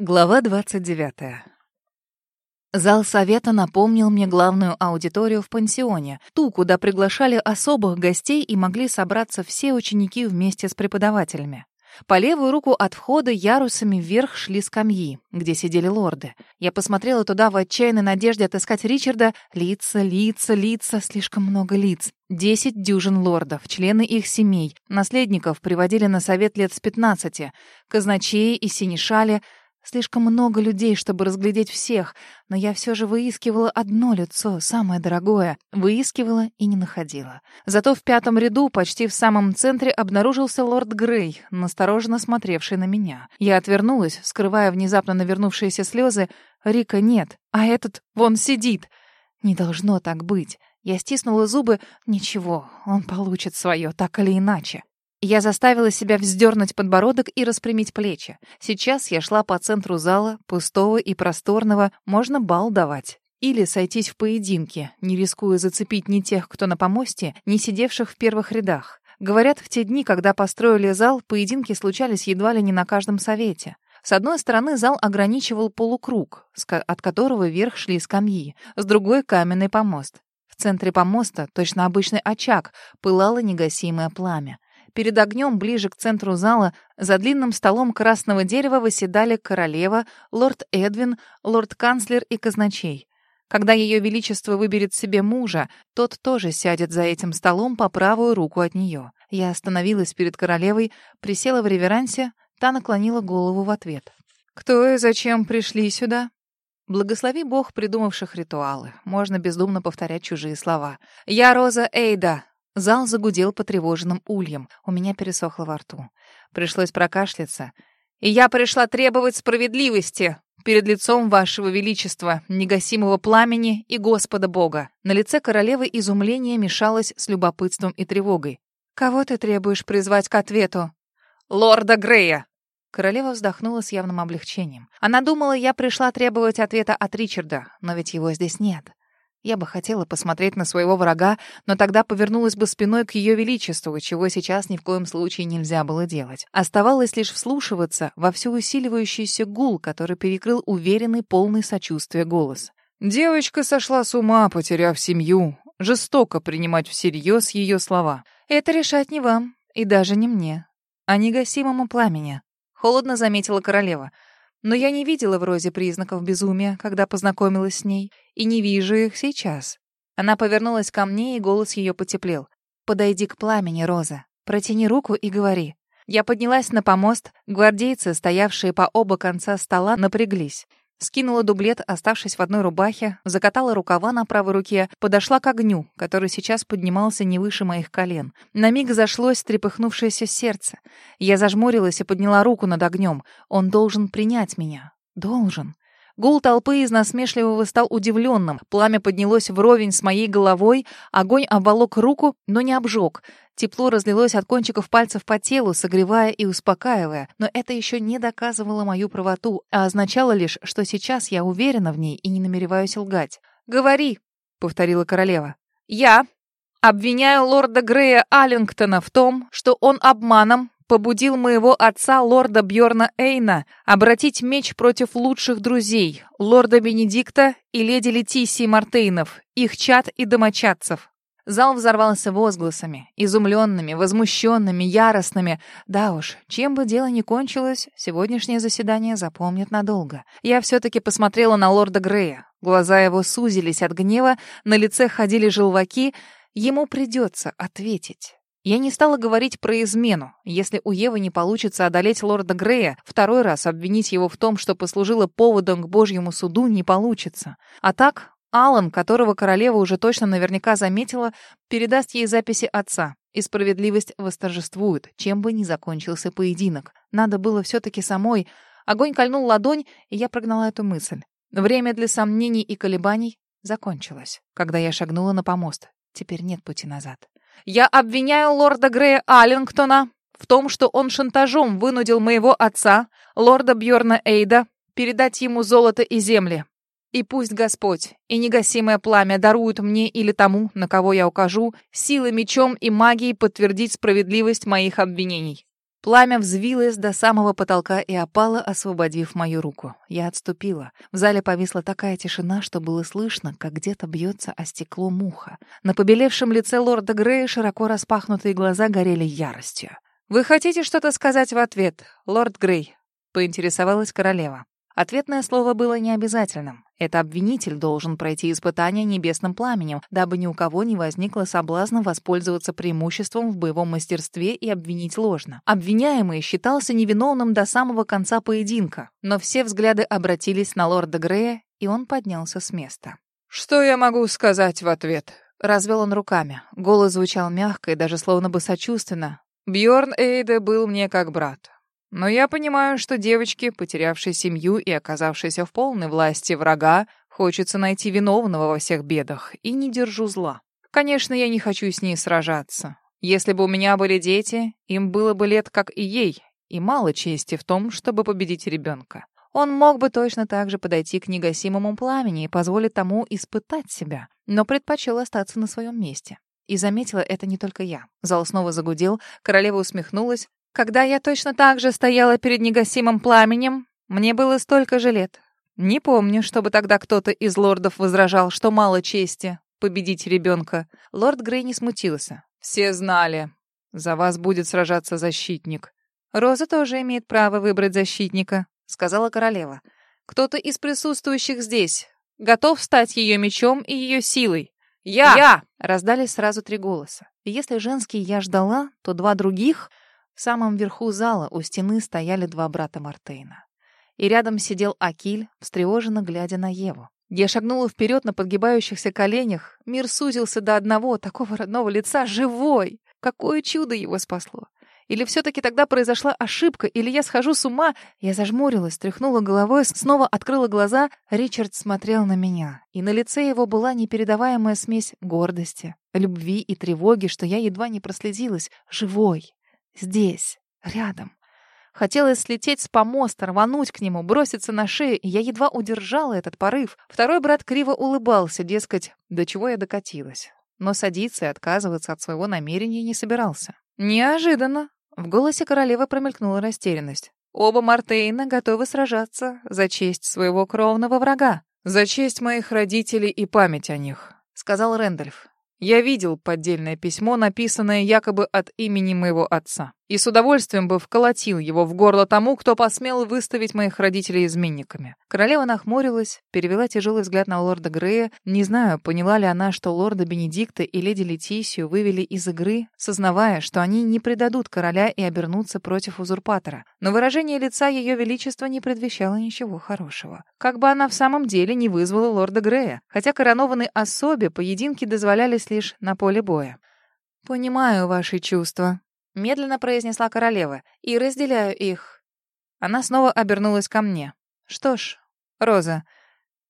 Глава 29. Зал совета напомнил мне главную аудиторию в пансионе, ту, куда приглашали особых гостей и могли собраться все ученики вместе с преподавателями. По левую руку от входа ярусами вверх шли скамьи, где сидели лорды. Я посмотрела туда в отчаянной надежде отыскать Ричарда. Лица, лица, лица, слишком много лиц. Десять дюжин лордов, члены их семей, наследников приводили на совет лет с пятнадцати, казначеи и синешали — Слишком много людей, чтобы разглядеть всех, но я все же выискивала одно лицо, самое дорогое. Выискивала и не находила. Зато в пятом ряду, почти в самом центре, обнаружился лорд Грей, настороженно смотревший на меня. Я отвернулась, скрывая внезапно навернувшиеся слезы. Рика нет, а этот вон сидит. Не должно так быть. Я стиснула зубы. Ничего, он получит свое, так или иначе. Я заставила себя вздернуть подбородок и распрямить плечи. Сейчас я шла по центру зала, пустого и просторного, можно бал давать. Или сойтись в поединке, не рискуя зацепить ни тех, кто на помосте, ни сидевших в первых рядах. Говорят, в те дни, когда построили зал, поединки случались едва ли не на каждом совете. С одной стороны зал ограничивал полукруг, от которого вверх шли скамьи, с другой — каменный помост. В центре помоста, точно обычный очаг, пылало негасимое пламя. Перед огнем, ближе к центру зала, за длинным столом красного дерева выседали королева, лорд Эдвин, лорд-канцлер и казначей. Когда ее величество выберет себе мужа, тот тоже сядет за этим столом по правую руку от нее. Я остановилась перед королевой, присела в реверансе, та наклонила голову в ответ. «Кто и зачем пришли сюда?» Благослови Бог придумавших ритуалы. Можно бездумно повторять чужие слова. «Я Роза Эйда, Зал загудел потревоженным ульем. У меня пересохло во рту. Пришлось прокашляться. «И я пришла требовать справедливости перед лицом вашего величества, негасимого пламени и Господа Бога». На лице королевы изумление мешалось с любопытством и тревогой. «Кого ты требуешь призвать к ответу?» «Лорда Грея!» Королева вздохнула с явным облегчением. Она думала, я пришла требовать ответа от Ричарда, но ведь его здесь нет. Я бы хотела посмотреть на своего врага, но тогда повернулась бы спиной к ее величеству, чего сейчас ни в коем случае нельзя было делать. Оставалось лишь вслушиваться во всю усиливающийся гул, который перекрыл уверенный, полный сочувствия голос. Девочка сошла с ума, потеряв семью. Жестоко принимать всерьез ее слова. «Это решать не вам, и даже не мне, а негасимому пламени», — холодно заметила королева. Но я не видела в Розе признаков безумия, когда познакомилась с ней, и не вижу их сейчас. Она повернулась ко мне, и голос ее потеплел. «Подойди к пламени, Роза. Протяни руку и говори». Я поднялась на помост, гвардейцы, стоявшие по оба конца стола, напряглись. Скинула дублет, оставшись в одной рубахе, закатала рукава на правой руке, подошла к огню, который сейчас поднимался не выше моих колен. На миг зашлось трепыхнувшееся сердце. Я зажмурилась и подняла руку над огнем. Он должен принять меня. Должен. Гул толпы из насмешливого стал удивленным. Пламя поднялось вровень с моей головой, огонь обволок руку, но не обжег. Тепло разлилось от кончиков пальцев по телу, согревая и успокаивая, но это еще не доказывало мою правоту, а означало лишь, что сейчас я уверена в ней и не намереваюсь лгать. «Говори», — повторила королева. «Я обвиняю лорда Грея Аллингтона в том, что он обманом побудил моего отца, лорда Бьорна Эйна, обратить меч против лучших друзей, лорда Бенедикта и леди Летисии Мартейнов, их чад и домочадцев. Зал взорвался возгласами, изумленными, возмущенными, яростными. Да уж, чем бы дело ни кончилось, сегодняшнее заседание запомнит надолго. Я все-таки посмотрела на лорда Грея. Глаза его сузились от гнева, на лице ходили желваки. Ему придется ответить. Я не стала говорить про измену. Если у Евы не получится одолеть лорда Грея, второй раз обвинить его в том, что послужило поводом к божьему суду, не получится. А так, Алан, которого королева уже точно наверняка заметила, передаст ей записи отца. И справедливость восторжествует, чем бы ни закончился поединок. Надо было все-таки самой. Огонь кольнул ладонь, и я прогнала эту мысль. Время для сомнений и колебаний закончилось, когда я шагнула на помост. Теперь нет пути назад. Я обвиняю лорда Грея Аллингтона в том, что он шантажом вынудил моего отца, лорда Бьорна Эйда, передать ему золото и земли. И пусть Господь и негасимое пламя даруют мне или тому, на кого я укажу, силы мечом и магией подтвердить справедливость моих обвинений. Пламя взвилось до самого потолка и опало, освободив мою руку. Я отступила. В зале повисла такая тишина, что было слышно, как где-то бьется о стекло муха. На побелевшем лице лорда Грея широко распахнутые глаза горели яростью. «Вы хотите что-то сказать в ответ, лорд Грей?» — поинтересовалась королева. Ответное слово было необязательным. Это обвинитель должен пройти испытание небесным пламенем, дабы ни у кого не возникло соблазна воспользоваться преимуществом в боевом мастерстве и обвинить ложно. Обвиняемый считался невиновным до самого конца поединка, но все взгляды обратились на лорда Грея, и он поднялся с места. «Что я могу сказать в ответ?» Развел он руками. Голос звучал мягко и даже словно бы сочувственно. Бьорн Эйде был мне как брат. Но я понимаю, что девочке, потерявшей семью и оказавшейся в полной власти врага, хочется найти виновного во всех бедах, и не держу зла. Конечно, я не хочу с ней сражаться. Если бы у меня были дети, им было бы лет, как и ей, и мало чести в том, чтобы победить ребенка. Он мог бы точно так же подойти к негасимому пламени и позволить тому испытать себя, но предпочел остаться на своем месте. И заметила это не только я. Зал снова загудел, королева усмехнулась, когда я точно так же стояла перед негасимым пламенем, мне было столько же лет. Не помню, чтобы тогда кто-то из лордов возражал, что мало чести победить ребенка. Лорд Грей не смутился. «Все знали. За вас будет сражаться защитник». «Роза тоже имеет право выбрать защитника», — сказала королева. «Кто-то из присутствующих здесь готов стать ее мечом и ее силой». «Я!», я! раздались сразу три голоса. Если женский «я» ждала, то два других в самом верху зала у стены стояли два брата Мартейна. И рядом сидел Акиль, встревоженно глядя на Еву. Я шагнула вперед на подгибающихся коленях. Мир сузился до одного, такого родного лица, живой. Какое чудо его спасло! Или все-таки тогда произошла ошибка, или я схожу с ума? Я зажмурилась, тряхнула головой, снова открыла глаза. Ричард смотрел на меня, и на лице его была непередаваемая смесь гордости, любви и тревоги, что я едва не проследилась. Живой. Здесь, рядом. Хотелось слететь с помоста, рвануть к нему, броситься на шею, и я едва удержала этот порыв. Второй брат криво улыбался, дескать, до чего я докатилась. Но садиться и отказываться от своего намерения не собирался. Неожиданно. В голосе королевы промелькнула растерянность. Оба Мартейна готовы сражаться за честь своего кровного врага. «За честь моих родителей и память о них», — сказал Рэндольф. Я видел поддельное письмо, написанное якобы от имени моего отца и с удовольствием бы вколотил его в горло тому, кто посмел выставить моих родителей изменниками. Королева нахмурилась, перевела тяжелый взгляд на лорда Грея. Не знаю, поняла ли она, что лорда Бенедикта и леди Летисию вывели из игры, сознавая, что они не предадут короля и обернутся против узурпатора. Но выражение лица ее величества не предвещало ничего хорошего. Как бы она в самом деле не вызвала лорда Грея, хотя коронованной особе поединки дозволялись лишь на поле боя. «Понимаю ваши чувства», медленно произнесла королева, и разделяю их. Она снова обернулась ко мне. Что ж, Роза,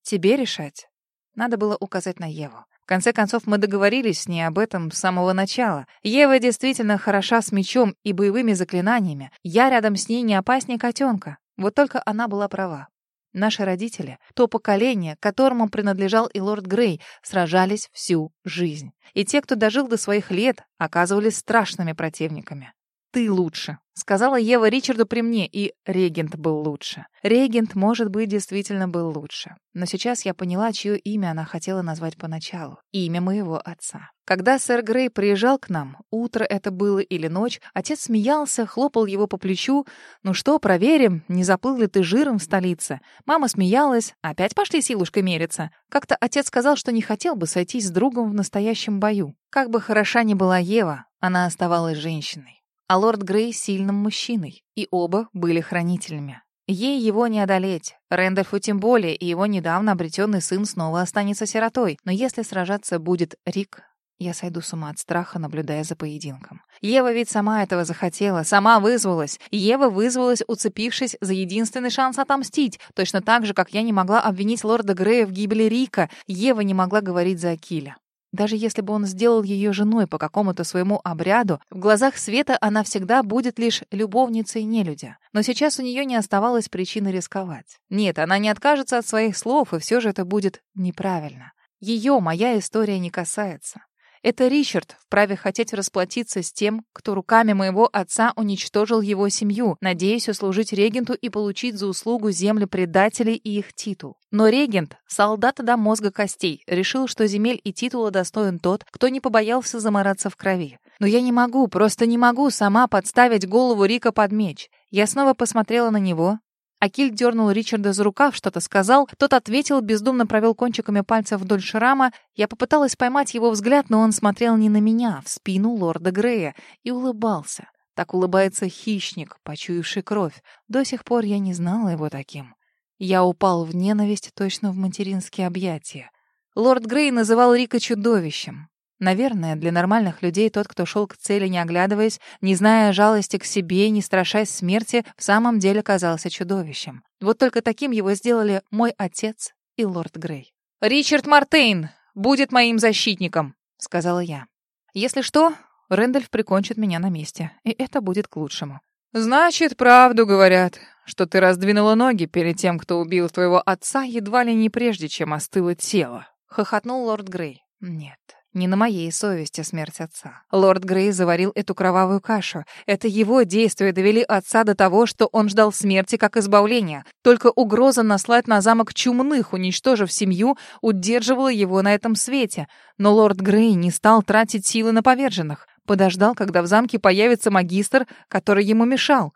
тебе решать. Надо было указать на Еву. В конце концов, мы договорились с ней об этом с самого начала. Ева действительно хороша с мечом и боевыми заклинаниями. Я рядом с ней не опаснее котенка. Вот только она была права. Наши родители, то поколение, которому принадлежал и лорд Грей, сражались всю жизнь. И те, кто дожил до своих лет, оказывались страшными противниками. «Ты лучше», — сказала Ева Ричарду при мне, и регент был лучше. Регент, может быть, действительно был лучше. Но сейчас я поняла, чье имя она хотела назвать поначалу. Имя моего отца. Когда сэр Грей приезжал к нам, утро это было или ночь, отец смеялся, хлопал его по плечу. «Ну что, проверим, не заплыл ли ты жиром в столице?» Мама смеялась. «Опять пошли силушкой мериться?» Как-то отец сказал, что не хотел бы сойтись с другом в настоящем бою. Как бы хороша ни была Ева, она оставалась женщиной а лорд Грей — сильным мужчиной, и оба были хранителями. Ей его не одолеть. Рэндольфу тем более, и его недавно обретенный сын снова останется сиротой. Но если сражаться будет Рик, я сойду с ума от страха, наблюдая за поединком. Ева ведь сама этого захотела, сама вызвалась. Ева вызвалась, уцепившись за единственный шанс отомстить. Точно так же, как я не могла обвинить лорда Грея в гибели Рика, Ева не могла говорить за Акиля. Даже если бы он сделал ее женой по какому-то своему обряду, в глазах Света она всегда будет лишь любовницей нелюдя. Но сейчас у нее не оставалось причины рисковать. Нет, она не откажется от своих слов, и все же это будет неправильно. Ее моя история не касается. Это Ричард вправе хотеть расплатиться с тем, кто руками моего отца уничтожил его семью, надеясь услужить регенту и получить за услугу земли предателей и их титул. Но регент, солдат до мозга костей, решил, что земель и титула достоин тот, кто не побоялся замораться в крови. Но я не могу, просто не могу сама подставить голову Рика под меч. Я снова посмотрела на него, Акиль дернул Ричарда за рукав, что-то сказал. Тот ответил, бездумно провел кончиками пальцев вдоль шрама. Я попыталась поймать его взгляд, но он смотрел не на меня, в спину лорда Грея, и улыбался. Так улыбается хищник, почуявший кровь. До сих пор я не знала его таким. Я упал в ненависть точно в материнские объятия. Лорд Грей называл Рика чудовищем. Наверное, для нормальных людей тот, кто шел к цели, не оглядываясь, не зная жалости к себе, не страшась смерти, в самом деле казался чудовищем. Вот только таким его сделали мой отец и лорд Грей. «Ричард Мартейн будет моим защитником», — сказала я. «Если что, Рэндальф прикончит меня на месте, и это будет к лучшему». «Значит, правду говорят, что ты раздвинула ноги перед тем, кто убил твоего отца, едва ли не прежде, чем остыло тело», — хохотнул лорд Грей. «Нет, не на моей совести смерть отца. Лорд Грей заварил эту кровавую кашу. Это его действия довели отца до того, что он ждал смерти как избавления. Только угроза наслать на замок чумных, уничтожив семью, удерживала его на этом свете. Но лорд Грей не стал тратить силы на поверженных. Подождал, когда в замке появится магистр, который ему мешал.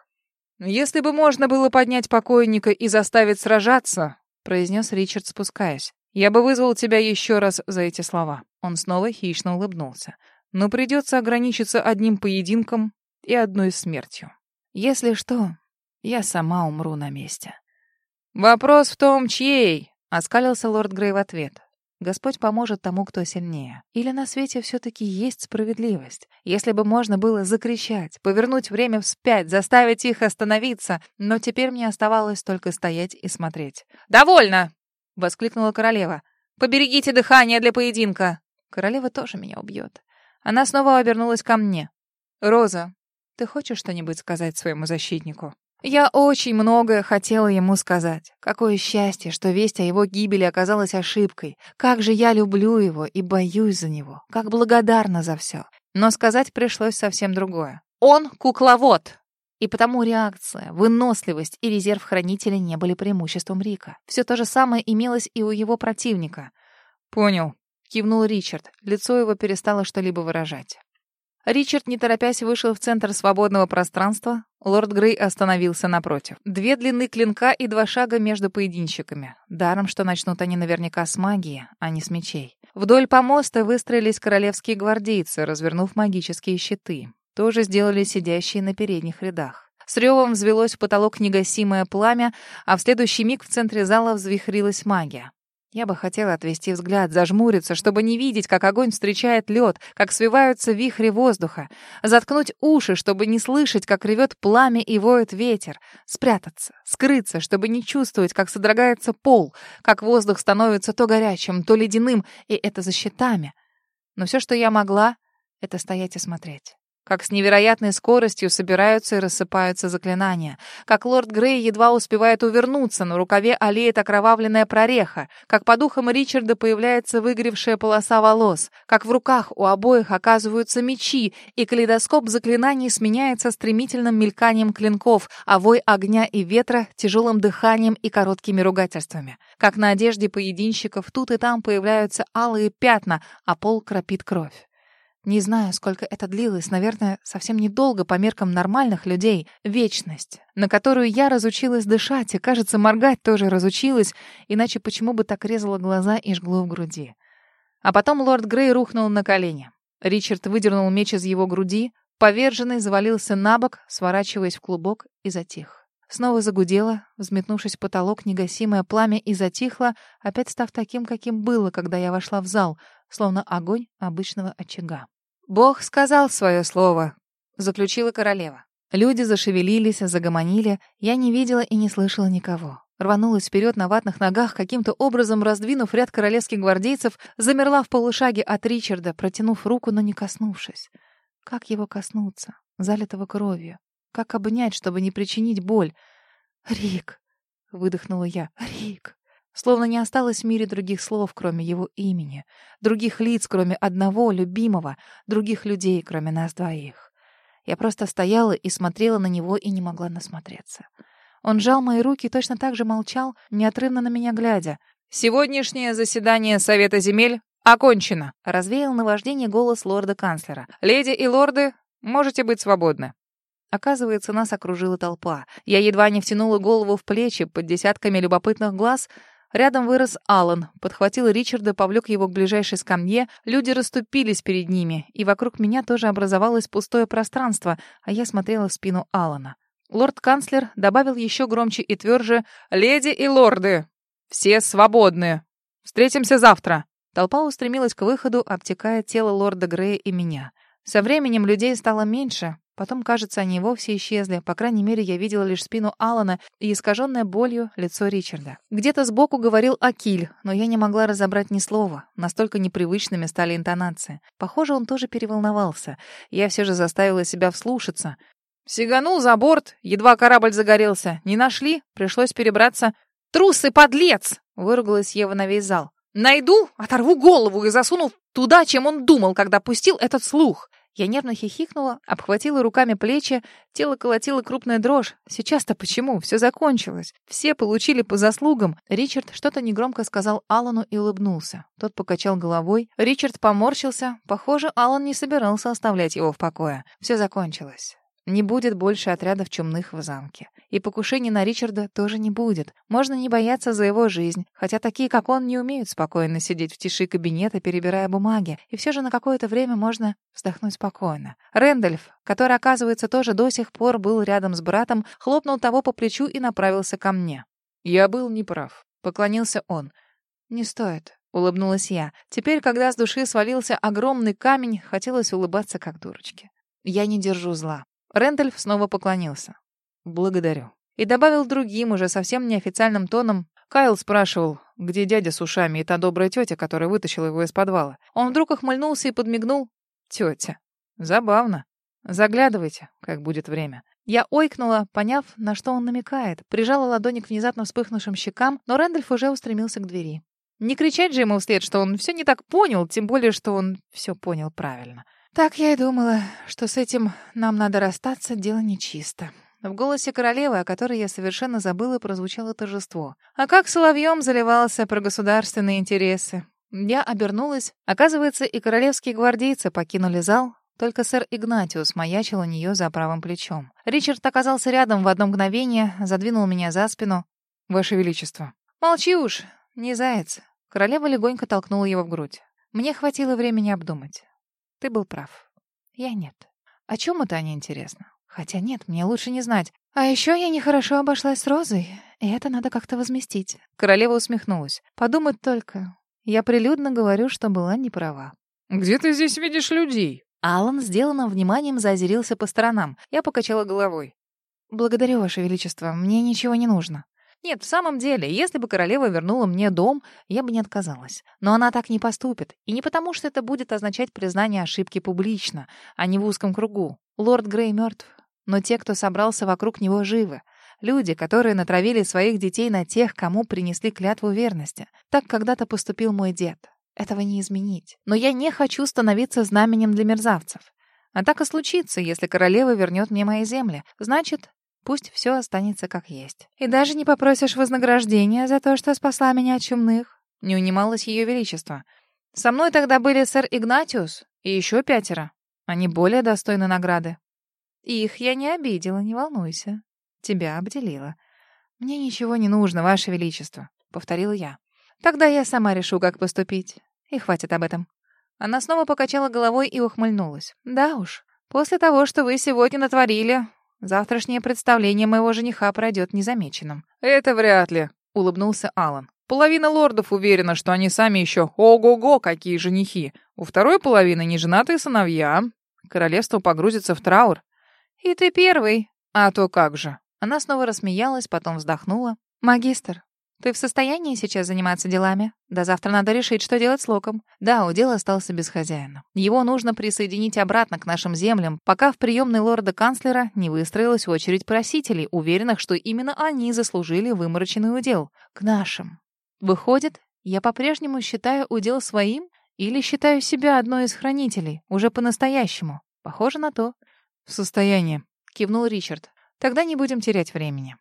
«Если бы можно было поднять покойника и заставить сражаться», — произнес Ричард, спускаясь, я бы вызвал тебя еще раз за эти слова. Он снова хищно улыбнулся. Но придется ограничиться одним поединком и одной смертью. Если что, я сама умру на месте. Вопрос в том, чьей, оскалился лорд Грей в ответ. Господь поможет тому, кто сильнее. Или на свете все-таки есть справедливость? Если бы можно было закричать, повернуть время вспять, заставить их остановиться, но теперь мне оставалось только стоять и смотреть. «Довольно!» — воскликнула королева. «Поберегите дыхание для поединка!» Королева тоже меня убьет. Она снова обернулась ко мне. «Роза, ты хочешь что-нибудь сказать своему защитнику?» Я очень многое хотела ему сказать. Какое счастье, что весть о его гибели оказалась ошибкой. Как же я люблю его и боюсь за него. Как благодарна за все. Но сказать пришлось совсем другое. «Он кукловод!» И потому реакция, выносливость и резерв хранителя не были преимуществом Рика. Все то же самое имелось и у его противника. «Понял», — кивнул Ричард. Лицо его перестало что-либо выражать. Ричард, не торопясь, вышел в центр свободного пространства. Лорд Грей остановился напротив. Две длины клинка и два шага между поединщиками. Даром, что начнут они наверняка с магии, а не с мечей. Вдоль помоста выстроились королевские гвардейцы, развернув магические щиты тоже сделали сидящие на передних рядах. С ревом взвелось в потолок негасимое пламя, а в следующий миг в центре зала взвихрилась магия. Я бы хотела отвести взгляд, зажмуриться, чтобы не видеть, как огонь встречает лед, как свиваются вихри воздуха, заткнуть уши, чтобы не слышать, как ревет пламя и воет ветер, спрятаться, скрыться, чтобы не чувствовать, как содрогается пол, как воздух становится то горячим, то ледяным, и это за щитами. Но все, что я могла, — это стоять и смотреть. Как с невероятной скоростью собираются и рассыпаются заклинания. Как лорд Грей едва успевает увернуться, на рукаве аллеет окровавленная прореха. Как по духам Ричарда появляется выгоревшая полоса волос. Как в руках у обоих оказываются мечи, и калейдоскоп заклинаний сменяется стремительным мельканием клинков, а вой огня и ветра — тяжелым дыханием и короткими ругательствами. Как на одежде поединщиков тут и там появляются алые пятна, а пол кропит кровь. Не знаю, сколько это длилось, наверное, совсем недолго по меркам нормальных людей. Вечность, на которую я разучилась дышать и, кажется, моргать тоже разучилась, иначе почему бы так резало глаза и жгло в груди. А потом лорд Грей рухнул на колени. Ричард выдернул меч из его груди, поверженный завалился на бок, сворачиваясь в клубок, и затих. Снова загудело, взметнувшись в потолок, негасимое пламя и затихло, опять став таким, каким было, когда я вошла в зал, словно огонь обычного очага. «Бог сказал свое слово», — заключила королева. Люди зашевелились, загомонили. Я не видела и не слышала никого. Рванулась вперед на ватных ногах, каким-то образом раздвинув ряд королевских гвардейцев, замерла в полушаге от Ричарда, протянув руку, но не коснувшись. Как его коснуться, залитого кровью? Как обнять, чтобы не причинить боль? «Рик!» — выдохнула я. «Рик!» Словно не осталось в мире других слов, кроме его имени, других лиц, кроме одного, любимого, других людей, кроме нас двоих. Я просто стояла и смотрела на него и не могла насмотреться. Он жал мои руки и точно так же молчал, неотрывно на меня глядя. «Сегодняшнее заседание Совета земель окончено», — развеял наваждение голос лорда-канцлера. «Леди и лорды, можете быть свободны». Оказывается, нас окружила толпа. Я едва не втянула голову в плечи под десятками любопытных глаз. Рядом вырос Алан, подхватил Ричарда, повлек его к ближайшей скамье. Люди расступились перед ними, и вокруг меня тоже образовалось пустое пространство, а я смотрела в спину Алана. Лорд-канцлер добавил еще громче и тверже «Леди и лорды, все свободны. Встретимся завтра». Толпа устремилась к выходу, обтекая тело лорда Грея и меня. Со временем людей стало меньше, Потом, кажется, они вовсе исчезли. По крайней мере, я видела лишь спину Алана и искаженное болью лицо Ричарда. Где-то сбоку говорил Акиль, но я не могла разобрать ни слова. Настолько непривычными стали интонации. Похоже, он тоже переволновался. Я все же заставила себя вслушаться. «Сиганул за борт, едва корабль загорелся. Не нашли, пришлось перебраться. Трус и подлец!» — выругалась Ева на весь зал. «Найду, оторву голову и засуну туда, чем он думал, когда пустил этот слух». Я нервно хихикнула, обхватила руками плечи, тело колотило крупная дрожь. Сейчас-то почему? Все закончилось. Все получили по заслугам. Ричард что-то негромко сказал Алану и улыбнулся. Тот покачал головой. Ричард поморщился. Похоже, Алан не собирался оставлять его в покое. Все закончилось. Не будет больше отрядов чумных в замке. И покушений на Ричарда тоже не будет. Можно не бояться за его жизнь, хотя такие, как он, не умеют спокойно сидеть в тиши кабинета, перебирая бумаги. И все же на какое-то время можно вздохнуть спокойно. Рэндальф, который, оказывается, тоже до сих пор был рядом с братом, хлопнул того по плечу и направился ко мне. «Я был неправ», — поклонился он. «Не стоит», — улыбнулась я. Теперь, когда с души свалился огромный камень, хотелось улыбаться как дурочке. Я не держу зла. Рэндальф снова поклонился. «Благодарю». И добавил другим, уже совсем неофициальным тоном. Кайл спрашивал, где дядя с ушами и та добрая тетя, которая вытащила его из подвала. Он вдруг охмыльнулся и подмигнул. «Тетя. Забавно. Заглядывайте, как будет время». Я ойкнула, поняв, на что он намекает. Прижала ладони к внезапно вспыхнувшим щекам, но Рэндальф уже устремился к двери. Не кричать же ему вслед, что он все не так понял, тем более, что он все понял правильно. Так я и думала, что с этим нам надо расстаться, дело нечисто. В голосе королевы, о которой я совершенно забыла, прозвучало торжество. А как соловьем заливался про государственные интересы. Я обернулась. Оказывается, и королевские гвардейцы покинули зал, только сэр Игнатиус маячил у нее за правым плечом. Ричард оказался рядом в одно мгновение, задвинул меня за спину. «Ваше Величество». «Молчи уж, не заяц». Королева легонько толкнула его в грудь. Мне хватило времени обдумать. Ты был прав. Я нет. О чем это они интересно? Хотя нет, мне лучше не знать. А еще я нехорошо обошлась с Розой, и это надо как-то возместить. Королева усмехнулась. Подумать только. Я прилюдно говорю, что была не права. «Где ты здесь видишь людей?» Алан сделанным вниманием заозерился по сторонам. Я покачала головой. «Благодарю, Ваше Величество, мне ничего не нужно». Нет, в самом деле, если бы королева вернула мне дом, я бы не отказалась. Но она так не поступит. И не потому, что это будет означать признание ошибки публично, а не в узком кругу. Лорд Грей мертв. Но те, кто собрался вокруг него, живы. Люди, которые натравили своих детей на тех, кому принесли клятву верности. Так когда-то поступил мой дед. Этого не изменить. Но я не хочу становиться знаменем для мерзавцев. А так и случится, если королева вернет мне мои земли. Значит, Пусть все останется как есть. И даже не попросишь вознаграждения за то, что спасла меня от чумных. Не унималось ее величество. Со мной тогда были сэр Игнатиус и еще пятеро. Они более достойны награды. Их я не обидела, не волнуйся. Тебя обделила. Мне ничего не нужно, ваше величество, повторила я. Тогда я сама решу, как поступить. И хватит об этом. Она снова покачала головой и ухмыльнулась. Да уж, после того, что вы сегодня натворили, Завтрашнее представление моего жениха пройдет незамеченным. Это вряд ли, улыбнулся Алан. Половина лордов уверена, что они сами еще ого-го, какие женихи. У второй половины неженатые сыновья. Королевство погрузится в траур. И ты первый. А то как же. Она снова рассмеялась, потом вздохнула. Магистр, ты в состоянии сейчас заниматься делами? До завтра надо решить, что делать с Локом. Да, удел остался без хозяина. Его нужно присоединить обратно к нашим землям, пока в приемной лорда-канцлера не выстроилась очередь просителей, уверенных, что именно они заслужили вымороченный удел. К нашим. Выходит, я по-прежнему считаю удел своим или считаю себя одной из хранителей, уже по-настоящему? Похоже на то. В состоянии, кивнул Ричард. Тогда не будем терять времени.